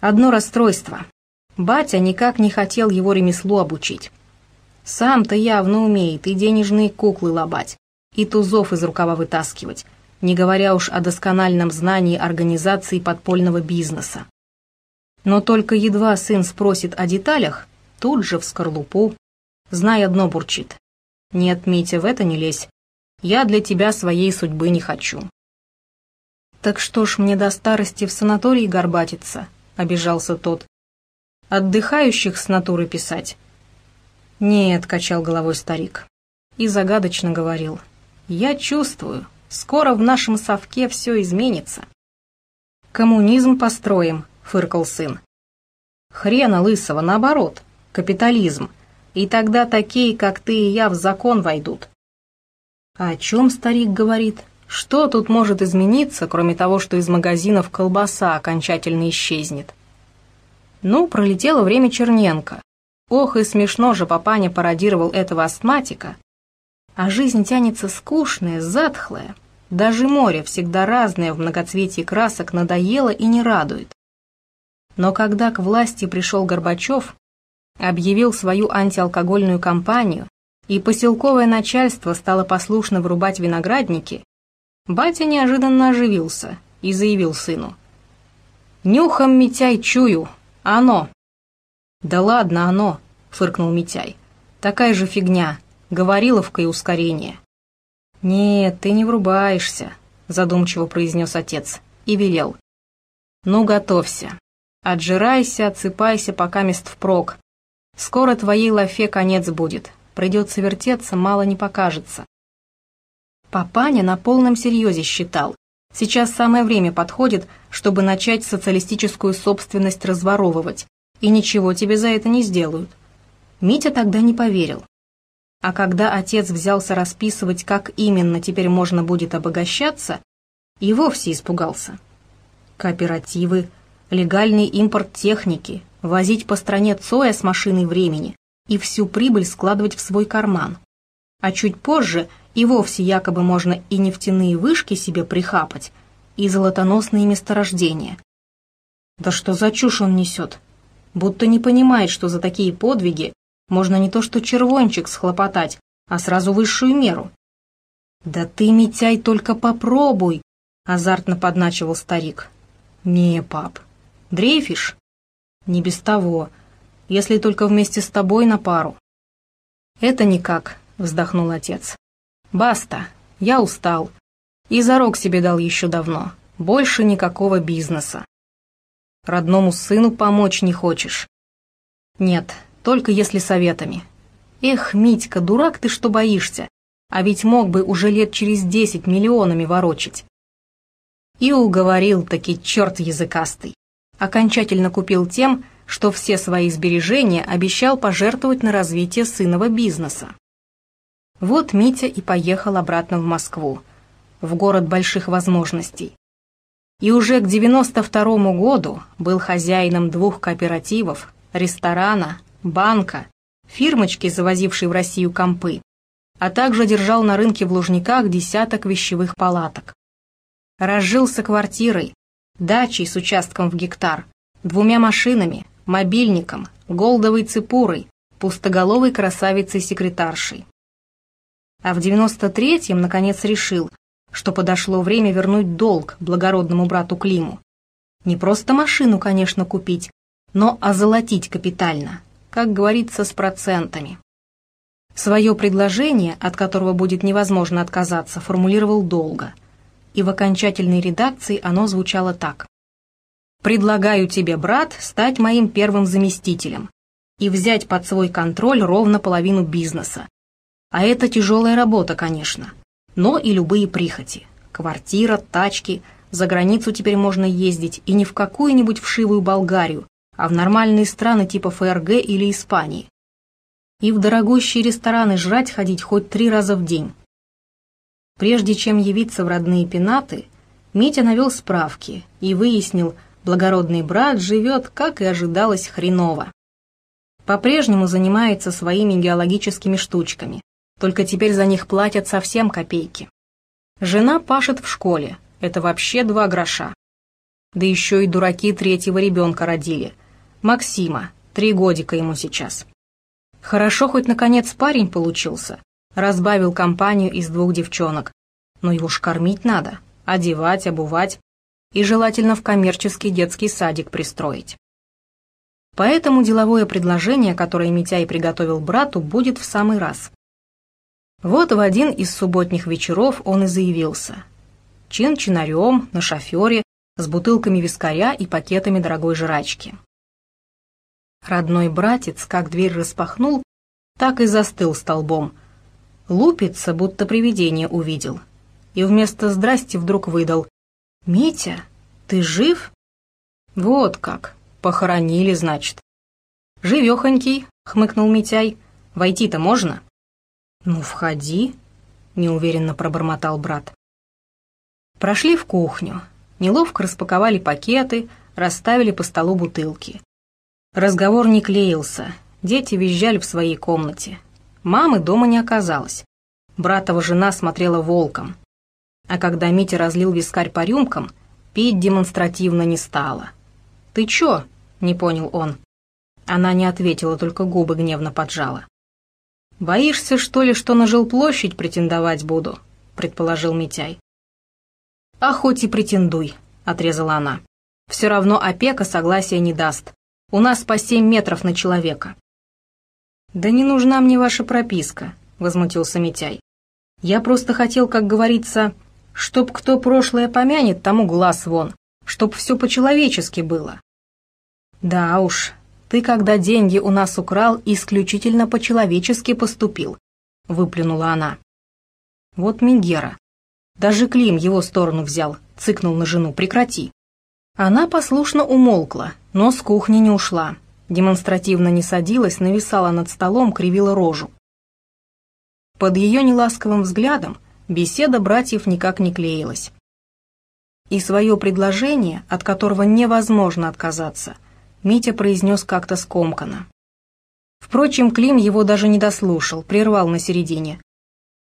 Одно расстройство. Батя никак не хотел его ремеслу обучить. Сам-то явно умеет и денежные куклы лобать, и тузов из рукава вытаскивать, не говоря уж о доскональном знании организации подпольного бизнеса. Но только едва сын спросит о деталях, тут же в скорлупу. Знай одно бурчит. Нет, Митя, в это не лезь. Я для тебя своей судьбы не хочу. Так что ж мне до старости в санатории горбатиться? Обижался тот. Отдыхающих с натуры писать? Нет, качал головой старик. И загадочно говорил. Я чувствую, скоро в нашем совке все изменится. Коммунизм построим, фыркал сын. Хрена лысого, наоборот, капитализм. И тогда такие, как ты и я, в закон войдут. А о чем старик говорит? Что тут может измениться, кроме того, что из магазинов колбаса окончательно исчезнет? Ну, пролетело время Черненко. Ох, и смешно же папаня пародировал этого астматика. А жизнь тянется скучная, затхлая. Даже море, всегда разное в многоцветии красок, надоело и не радует. Но когда к власти пришел Горбачев, объявил свою антиалкогольную кампанию, и поселковое начальство стало послушно вырубать виноградники, батя неожиданно оживился и заявил сыну. «Нюхом, Митяй, чую, оно!» «Да ладно, оно!» — фыркнул Митяй. «Такая же фигня, говориловка и ускорение». «Нет, ты не врубаешься», — задумчиво произнес отец и велел. «Ну, готовься. Отжирайся, отсыпайся, пока мест впрок. Скоро твоей лафе конец будет. Придется вертеться, мало не покажется. Папаня на полном серьезе считал. Сейчас самое время подходит, чтобы начать социалистическую собственность разворовывать. И ничего тебе за это не сделают. Митя тогда не поверил. А когда отец взялся расписывать, как именно теперь можно будет обогащаться, и вовсе испугался. Кооперативы, легальный импорт техники, возить по стране Цоя с машиной времени, и всю прибыль складывать в свой карман. А чуть позже и вовсе якобы можно и нефтяные вышки себе прихапать, и золотоносные месторождения. Да что за чушь он несет? Будто не понимает, что за такие подвиги можно не то что червончик схлопотать, а сразу высшую меру. «Да ты, Митяй, только попробуй!» — азартно подначивал старик. «Не, пап. Дрейфишь?» «Не без того если только вместе с тобой на пару». «Это никак», — вздохнул отец. «Баста, я устал. И зарок себе дал еще давно. Больше никакого бизнеса. Родному сыну помочь не хочешь?» «Нет, только если советами. Эх, Митька, дурак ты, что боишься, а ведь мог бы уже лет через десять миллионами ворочить». И уговорил таки черт языкастый. Окончательно купил тем, что все свои сбережения обещал пожертвовать на развитие сыного бизнеса. Вот Митя и поехал обратно в Москву, в город больших возможностей. И уже к 92 году был хозяином двух кооперативов, ресторана, банка, фирмочки, завозившей в Россию компы, а также держал на рынке в Лужниках десяток вещевых палаток. Разжился квартирой, дачей с участком в гектар, двумя машинами, мобильником, голдовой цепурой, пустоголовой красавицей-секретаршей. А в 93-м, наконец, решил, что подошло время вернуть долг благородному брату Климу. Не просто машину, конечно, купить, но озолотить капитально, как говорится, с процентами. Свое предложение, от которого будет невозможно отказаться, формулировал долго, и в окончательной редакции оно звучало так. Предлагаю тебе, брат, стать моим первым заместителем и взять под свой контроль ровно половину бизнеса. А это тяжелая работа, конечно, но и любые прихоти. Квартира, тачки, за границу теперь можно ездить и не в какую-нибудь вшивую Болгарию, а в нормальные страны типа ФРГ или Испании. И в дорогущие рестораны жрать ходить хоть три раза в день. Прежде чем явиться в родные пенаты, Митя навел справки и выяснил, благородный брат живет, как и ожидалось, хреново. По-прежнему занимается своими геологическими штучками, только теперь за них платят совсем копейки. Жена пашет в школе, это вообще два гроша. Да еще и дураки третьего ребенка родили. Максима, три годика ему сейчас. Хорошо хоть наконец парень получился. Разбавил компанию из двух девчонок. Но его ж кормить надо, одевать, обувать и желательно в коммерческий детский садик пристроить. Поэтому деловое предложение, которое Митяй приготовил брату, будет в самый раз. Вот в один из субботних вечеров он и заявился. Чин-чинарем, на шофере, с бутылками вискаря и пакетами дорогой жрачки. Родной братец, как дверь распахнул, так и застыл столбом. Лупится, будто привидение увидел. И вместо «здрасте» вдруг выдал. «Митя, ты жив?» «Вот как, похоронили, значит». «Живехонький», — хмыкнул Митяй. «Войти-то можно?» «Ну, входи», — неуверенно пробормотал брат. Прошли в кухню, неловко распаковали пакеты, расставили по столу бутылки. Разговор не клеился, дети визжали в своей комнате. Мамы дома не оказалось. Братова жена смотрела волком. А когда Митя разлил вискарь по рюмкам, пить демонстративно не стала. «Ты чё?» — не понял он. Она не ответила, только губы гневно поджала. «Боишься, что ли, что на жилплощадь претендовать буду?» — предположил Митяй. «А хоть и претендуй», — отрезала она. «Все равно опека согласия не даст. У нас по семь метров на человека». «Да не нужна мне ваша прописка», — возмутился Митяй. «Я просто хотел, как говорится, чтоб кто прошлое помянет, тому глаз вон, чтоб все по-человечески было». «Да уж, ты, когда деньги у нас украл, исключительно по-человечески поступил», — выплюнула она. «Вот Мегера. Даже Клим его сторону взял, цыкнул на жену, прекрати». Она послушно умолкла, но с кухни не ушла. Демонстративно не садилась, нависала над столом, кривила рожу. Под ее неласковым взглядом беседа братьев никак не клеилась. И свое предложение, от которого невозможно отказаться, Митя произнес как-то скомканно. Впрочем, Клим его даже не дослушал, прервал на середине.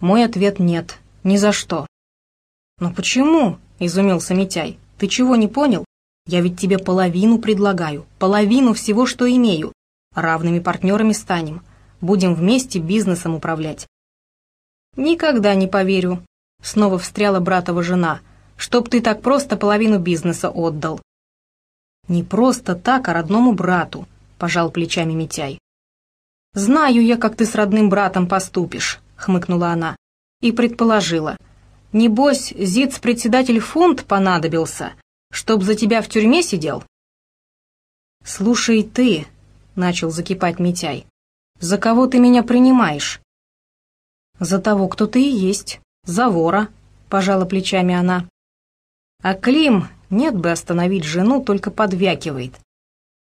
Мой ответ нет, ни за что. «Но почему?» — изумился Митяй. «Ты чего не понял? Я ведь тебе половину предлагаю, половину всего, что имею. Равными партнерами станем. Будем вместе бизнесом управлять. Никогда не поверю. Снова встряла братова жена. Чтоб ты так просто половину бизнеса отдал. Не просто так, а родному брату, пожал плечами Митяй. Знаю я, как ты с родным братом поступишь, хмыкнула она. И предположила. Небось, зиц-председатель фонд понадобился, Чтоб за тебя в тюрьме сидел?» «Слушай ты», — начал закипать Митяй, — «за кого ты меня принимаешь?» «За того, кто ты и есть, за вора», — пожала плечами она. А Клим, нет бы остановить жену, только подвякивает.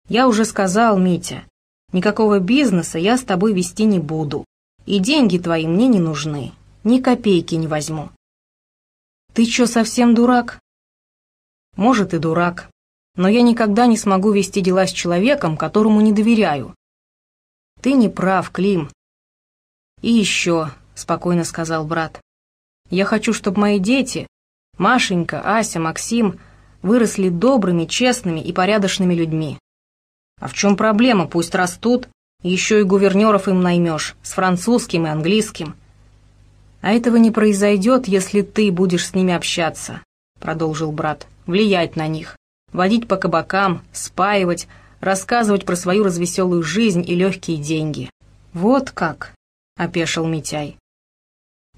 «Я уже сказал, Митя, никакого бизнеса я с тобой вести не буду, и деньги твои мне не нужны, ни копейки не возьму». «Ты чё, совсем дурак?» Может, и дурак. Но я никогда не смогу вести дела с человеком, которому не доверяю. Ты не прав, Клим. И еще, спокойно сказал брат. Я хочу, чтобы мои дети, Машенька, Ася, Максим, выросли добрыми, честными и порядочными людьми. А в чем проблема? Пусть растут. Еще и гувернеров им наймешь, с французским и английским. А этого не произойдет, если ты будешь с ними общаться, продолжил брат влиять на них, водить по кабакам, спаивать, рассказывать про свою развеселую жизнь и легкие деньги. «Вот как!» — опешил Митяй.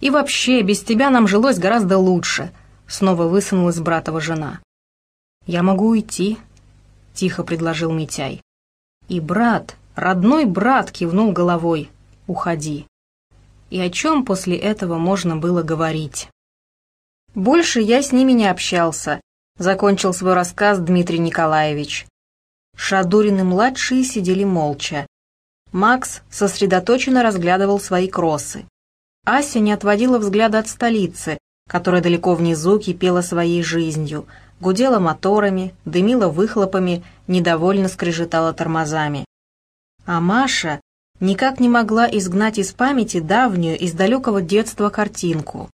«И вообще, без тебя нам жилось гораздо лучше», — снова высунулась братова жена. «Я могу уйти», — тихо предложил Митяй. И брат, родной брат, кивнул головой. «Уходи». И о чем после этого можно было говорить? Больше я с ними не общался, закончил свой рассказ Дмитрий Николаевич. Шадурин и младшие сидели молча. Макс сосредоточенно разглядывал свои кроссы. Ася не отводила взгляда от столицы, которая далеко внизу кипела своей жизнью, гудела моторами, дымила выхлопами, недовольно скрежетала тормозами. А Маша никак не могла изгнать из памяти давнюю, из далекого детства картинку.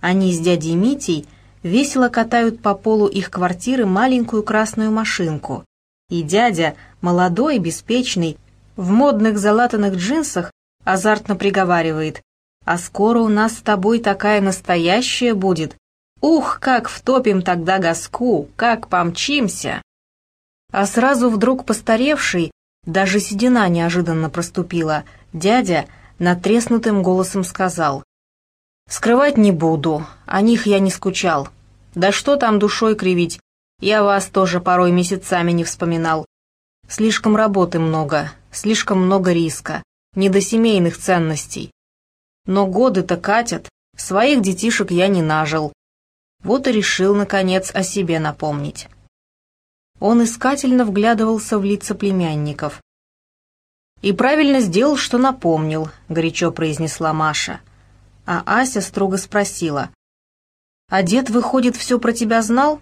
Они с дядей Митей весело катают по полу их квартиры маленькую красную машинку. И дядя, молодой, беспечный, в модных залатанных джинсах, азартно приговаривает «А скоро у нас с тобой такая настоящая будет. Ух, как втопим тогда газку, как помчимся!» А сразу вдруг постаревший, даже седина неожиданно проступила, дядя натреснутым голосом сказал «Скрывать не буду, о них я не скучал. Да что там душой кривить, я вас тоже порой месяцами не вспоминал. Слишком работы много, слишком много риска, не до семейных ценностей. Но годы-то катят, своих детишек я не нажил. Вот и решил, наконец, о себе напомнить. Он искательно вглядывался в лица племянников. «И правильно сделал, что напомнил», — горячо произнесла Маша. А Ася строго спросила. «А дед, выходит, все про тебя знал?»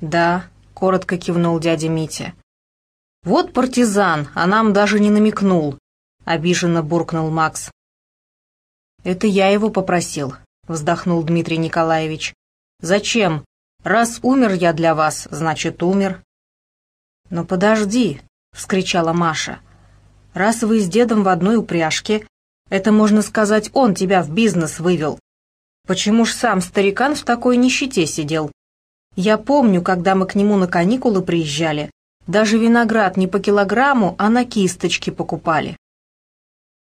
«Да», — коротко кивнул дядя Митя. «Вот партизан, а нам даже не намекнул», — обиженно буркнул Макс. «Это я его попросил», — вздохнул Дмитрий Николаевич. «Зачем? Раз умер я для вас, значит, умер». «Но подожди», — вскричала Маша. «Раз вы с дедом в одной упряжке, это, можно сказать, он тебя в бизнес вывел. Почему ж сам старикан в такой нищете сидел? Я помню, когда мы к нему на каникулы приезжали, даже виноград не по килограмму, а на кисточки покупали.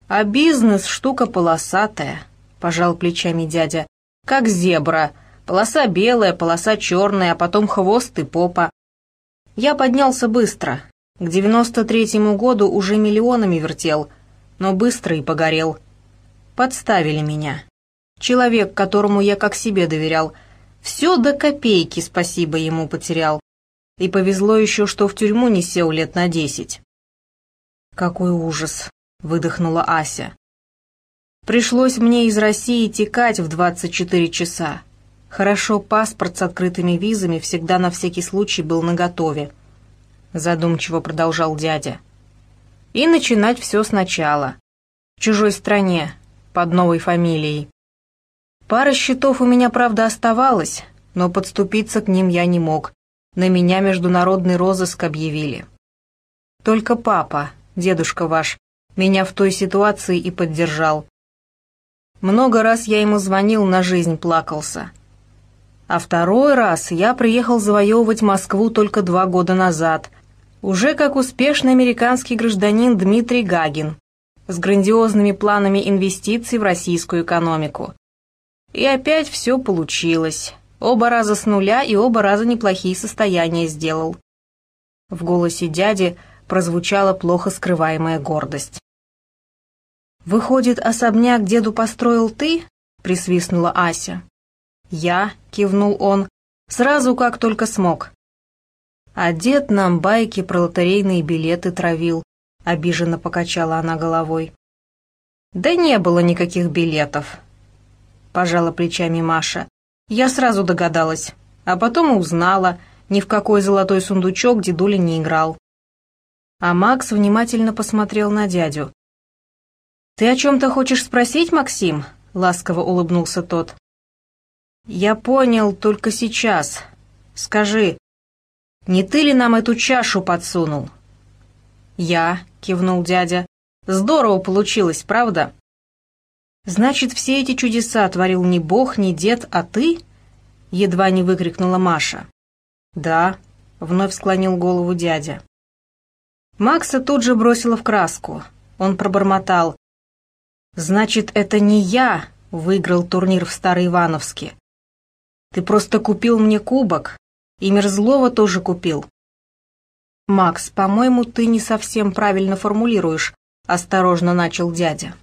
«А бизнес — штука полосатая», — пожал плечами дядя, — «как зебра. Полоса белая, полоса черная, а потом хвост и попа. Я поднялся быстро. К девяносто третьему году уже миллионами вертел, но быстро и погорел. Подставили меня. Человек, которому я как себе доверял, все до копейки спасибо ему потерял. И повезло еще, что в тюрьму не сел лет на десять. «Какой ужас!» — выдохнула Ася. «Пришлось мне из России текать в 24 часа. Хорошо, паспорт с открытыми визами всегда на всякий случай был наготове», — задумчиво продолжал дядя. «И начинать все сначала. В чужой стране, под новой фамилией. Пара счетов у меня, правда, оставалась, но подступиться к ним я не мог, на меня международный розыск объявили. Только папа, дедушка ваш, меня в той ситуации и поддержал. Много раз я ему звонил, на жизнь плакался. А второй раз я приехал завоевывать Москву только два года назад, уже как успешный американский гражданин Дмитрий Гагин, с грандиозными планами инвестиций в российскую экономику. И опять все получилось. Оба раза с нуля и оба раза неплохие состояния сделал. В голосе дяди прозвучала плохо скрываемая гордость. «Выходит, особняк деду построил ты?» — присвистнула Ася. «Я», — кивнул он, — «сразу как только смог». «А дед нам байки про лотерейные билеты травил», — обиженно покачала она головой. «Да не было никаких билетов», — пожала плечами Маша. Я сразу догадалась, а потом узнала, ни в какой золотой сундучок дедуля не играл. А Макс внимательно посмотрел на дядю. «Ты о чем-то хочешь спросить, Максим?» — ласково улыбнулся тот. «Я понял только сейчас. Скажи, не ты ли нам эту чашу подсунул?» «Я», — кивнул дядя. «Здорово получилось, правда?» «Значит, все эти чудеса творил не бог, не дед, а ты?» Едва не выкрикнула Маша. «Да», — вновь склонил голову дядя. Макса тут же бросила в краску. Он пробормотал. «Значит, это не я выиграл турнир в Староивановске. Ты просто купил мне кубок, и Мерзлова тоже купил». «Макс, по-моему, ты не совсем правильно формулируешь», — осторожно начал дядя.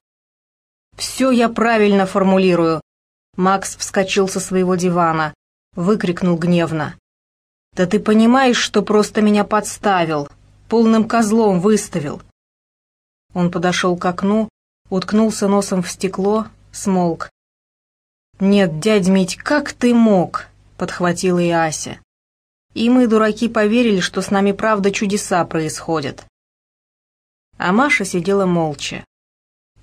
«Все я правильно формулирую!» Макс вскочил со своего дивана, выкрикнул гневно. «Да ты понимаешь, что просто меня подставил, полным козлом выставил!» Он подошел к окну, уткнулся носом в стекло, смолк. «Нет, дядь Мить, как ты мог?» — подхватила и Ася. И мы, дураки, поверили, что с нами правда чудеса происходят. А Маша сидела молча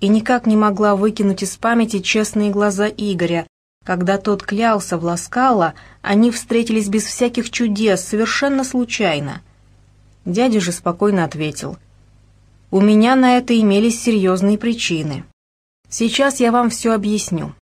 и никак не могла выкинуть из памяти честные глаза Игоря, Когда тот клялся в Ласкала, они встретились без всяких чудес, совершенно случайно. Дядя же спокойно ответил. «У меня на это имелись серьезные причины. Сейчас я вам все объясню.